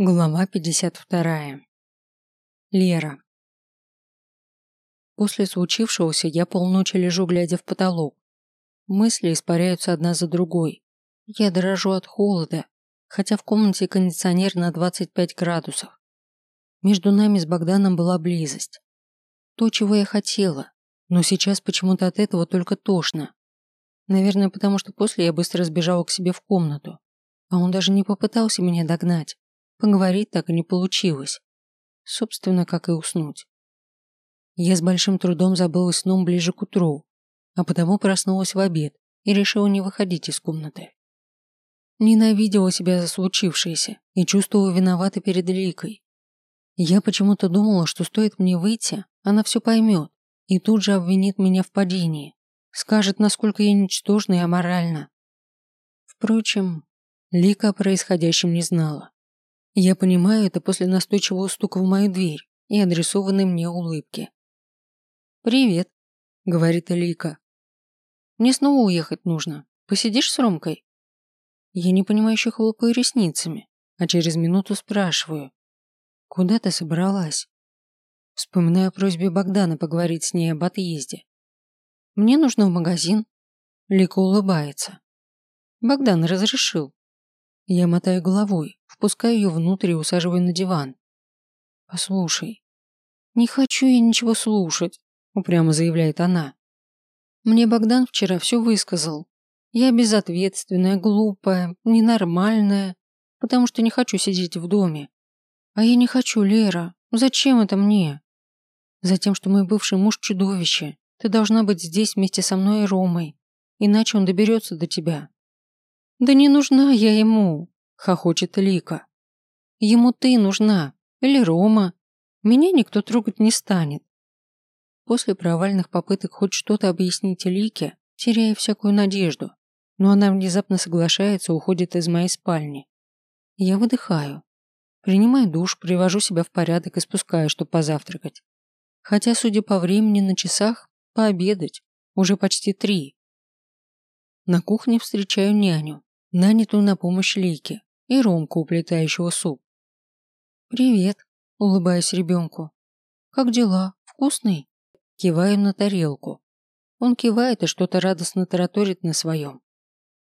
Глава 52. Лера. После случившегося я полночи лежу, глядя в потолок. Мысли испаряются одна за другой. Я дрожу от холода, хотя в комнате кондиционер на 25 градусов. Между нами с Богданом была близость. То, чего я хотела, но сейчас почему-то от этого только тошно. Наверное, потому что после я быстро сбежала к себе в комнату, а он даже не попытался меня догнать. Поговорить так и не получилось. Собственно, как и уснуть. Я с большим трудом забылась сном ближе к утру, а потому проснулась в обед и решила не выходить из комнаты. Ненавидела себя за случившееся и чувствовала виноватой перед Ликой. Я почему-то думала, что стоит мне выйти, она все поймет и тут же обвинит меня в падении, скажет, насколько я ничтожна и аморальна. Впрочем, Лика о происходящем не знала. Я понимаю это после настойчивого стука в мою дверь и адресованной мне улыбки. «Привет», — говорит Элика. «Мне снова уехать нужно. Посидишь с Ромкой?» Я непонимающе хлопаю ресницами, а через минуту спрашиваю. «Куда ты собралась?» Вспоминаю о просьбе Богдана поговорить с ней об отъезде. «Мне нужно в магазин». Лика улыбается. Богдан разрешил. Я мотаю головой, впускаю ее внутрь и усаживаю на диван. «Послушай». «Не хочу я ничего слушать», – упрямо заявляет она. «Мне Богдан вчера все высказал. Я безответственная, глупая, ненормальная, потому что не хочу сидеть в доме. А я не хочу, Лера. Зачем это мне? Затем, что мой бывший муж чудовище. Ты должна быть здесь вместе со мной и Ромой, иначе он доберется до тебя. «Да не нужна я ему», – хохочет Лика. «Ему ты нужна, или Рома. Меня никто трогать не станет». После провальных попыток хоть что-то объяснить Лике, теряя всякую надежду, но она внезапно соглашается и уходит из моей спальни. Я выдыхаю. Принимаю душ, привожу себя в порядок и спускаю, чтобы позавтракать. Хотя, судя по времени на часах, пообедать. Уже почти три. На кухне встречаю няню нанятую на помощь Лике и Ромку, уплетающего суп. «Привет», – улыбаюсь ребенку. «Как дела? Вкусный?» Киваю на тарелку. Он кивает и что-то радостно тараторит на своем.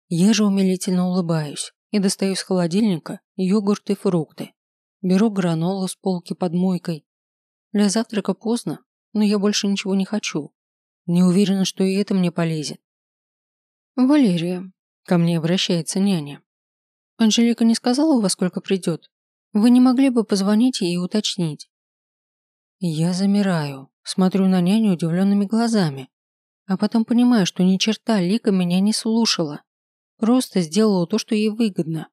Я же умилительно улыбаюсь и достаю из холодильника йогурт и фрукты. Беру гранолу с полки под мойкой. Для завтрака поздно, но я больше ничего не хочу. Не уверена, что и это мне полезет. «Валерия, Ко мне обращается няня. Анжелика не сказала, во сколько придет? Вы не могли бы позвонить ей и уточнить? Я замираю, смотрю на няню удивленными глазами, а потом понимаю, что ни черта Лика меня не слушала. Просто сделала то, что ей выгодно.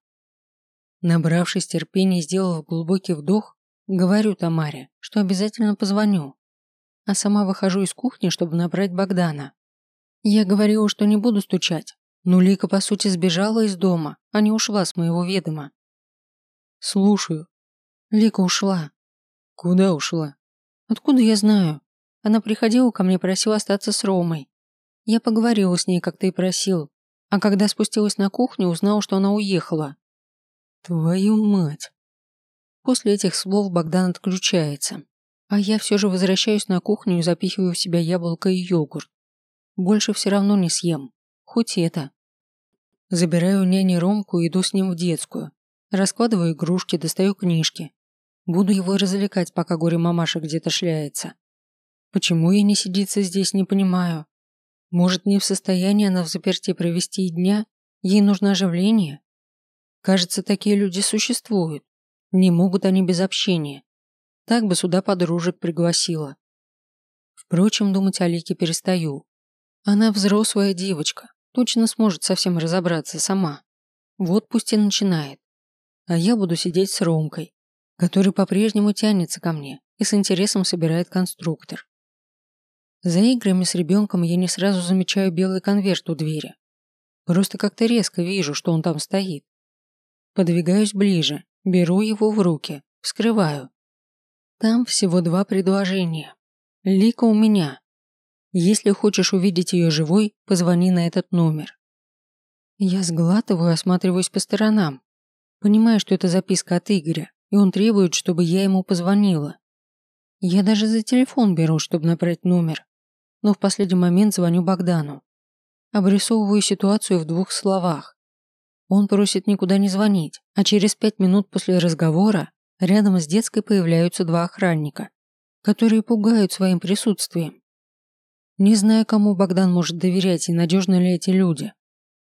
Набравшись терпения сделав глубокий вдох, говорю Тамаре, что обязательно позвоню. А сама выхожу из кухни, чтобы набрать Богдана. Я говорила, что не буду стучать, но Лика, по сути, сбежала из дома, а не ушла с моего ведома. Слушаю. Лика ушла. Куда ушла? Откуда я знаю? Она приходила ко мне, просила остаться с Ромой. Я поговорила с ней, как ты и просил. А когда спустилась на кухню, узнала, что она уехала. Твою мать. После этих слов Богдан отключается. А я все же возвращаюсь на кухню и запихиваю в себя яблоко и йогурт. Больше все равно не съем. Хоть это. Забираю у няни Ромку и иду с ним в детскую. Раскладываю игрушки, достаю книжки. Буду его развлекать, пока горе-мамаша где-то шляется. Почему ей не сидится здесь, не понимаю. Может, не в состоянии она в заперти провести и дня? Ей нужно оживление? Кажется, такие люди существуют. Не могут они без общения. Так бы сюда подружек пригласила. Впрочем, думать о Лике перестаю. Она взрослая девочка, точно сможет совсем разобраться сама. Вот пусть и начинает. А я буду сидеть с Ромкой, который по-прежнему тянется ко мне и с интересом собирает конструктор. За играми с ребенком я не сразу замечаю белый конверт у двери. Просто как-то резко вижу, что он там стоит. Подвигаюсь ближе, беру его в руки, вскрываю. Там всего два предложения. Лика у меня, если хочешь увидеть ее живой, позвони на этот номер. Я сглатываю, осматриваюсь по сторонам. Понимаю, что это записка от Игоря, и он требует, чтобы я ему позвонила. Я даже за телефон беру, чтобы набрать номер, но в последний момент звоню Богдану. Обрисовываю ситуацию в двух словах. Он просит никуда не звонить, а через пять минут после разговора рядом с детской появляются два охранника, которые пугают своим присутствием. Не знаю, кому Богдан может доверять и надежны ли эти люди.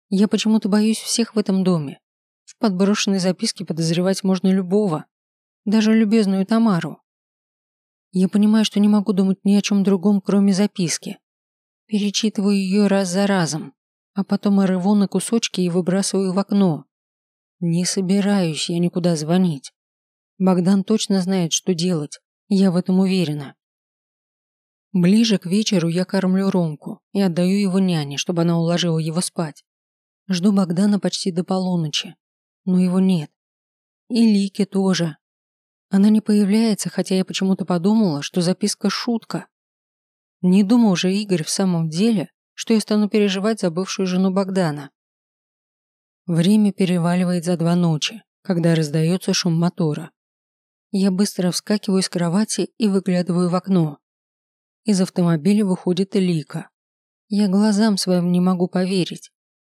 Я почему-то боюсь всех в этом доме. В подброшенной записке подозревать можно любого, даже любезную Тамару. Я понимаю, что не могу думать ни о чем другом, кроме записки. Перечитываю ее раз за разом, а потом рву на кусочки и выбрасываю в окно. Не собираюсь я никуда звонить. Богдан точно знает, что делать, я в этом уверена. Ближе к вечеру я кормлю Ромку и отдаю его няне, чтобы она уложила его спать. Жду Богдана почти до полуночи, но его нет. И Лики тоже. Она не появляется, хотя я почему-то подумала, что записка шутка. Не думал же Игорь в самом деле, что я стану переживать за бывшую жену Богдана. Время переваливает за два ночи, когда раздается шум мотора. Я быстро вскакиваю с кровати и выглядываю в окно. Из автомобиля выходит Лика. Я глазам своим не могу поверить.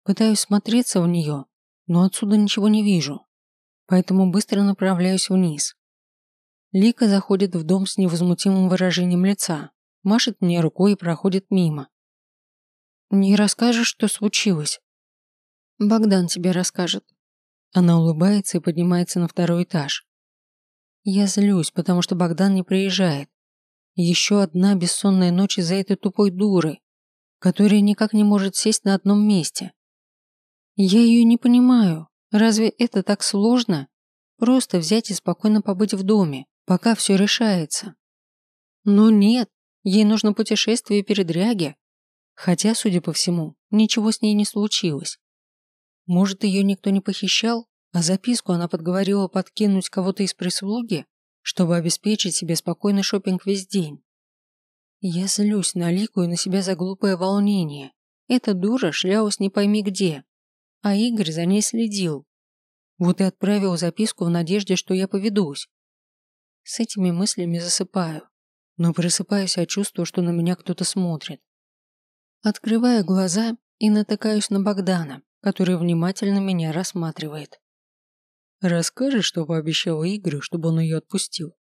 Пытаюсь смотреться в нее, но отсюда ничего не вижу. Поэтому быстро направляюсь вниз. Лика заходит в дом с невозмутимым выражением лица, машет мне рукой и проходит мимо. «Не расскажешь, что случилось?» «Богдан тебе расскажет». Она улыбается и поднимается на второй этаж. Я злюсь, потому что Богдан не приезжает. Еще одна бессонная ночь из-за этой тупой дуры, которая никак не может сесть на одном месте. Я ее не понимаю. Разве это так сложно? Просто взять и спокойно побыть в доме, пока все решается. Но нет, ей нужно путешествие и передряги. Хотя, судя по всему, ничего с ней не случилось. Может, ее никто не похищал, а записку она подговорила подкинуть кого-то из прислуги? Чтобы обеспечить себе спокойный шопинг весь день. Я злюсь на Лику и на себя за глупое волнение. Эта дура шлялась не пойми где, а Игорь за ней следил. Вот и отправил записку в надежде, что я поведусь. С этими мыслями засыпаю, но просыпаюсь от чувства, что на меня кто-то смотрит. Открываю глаза и натыкаюсь на Богдана, который внимательно меня рассматривает. Расскажешь, что пообещала Игорю, чтобы он ее отпустил?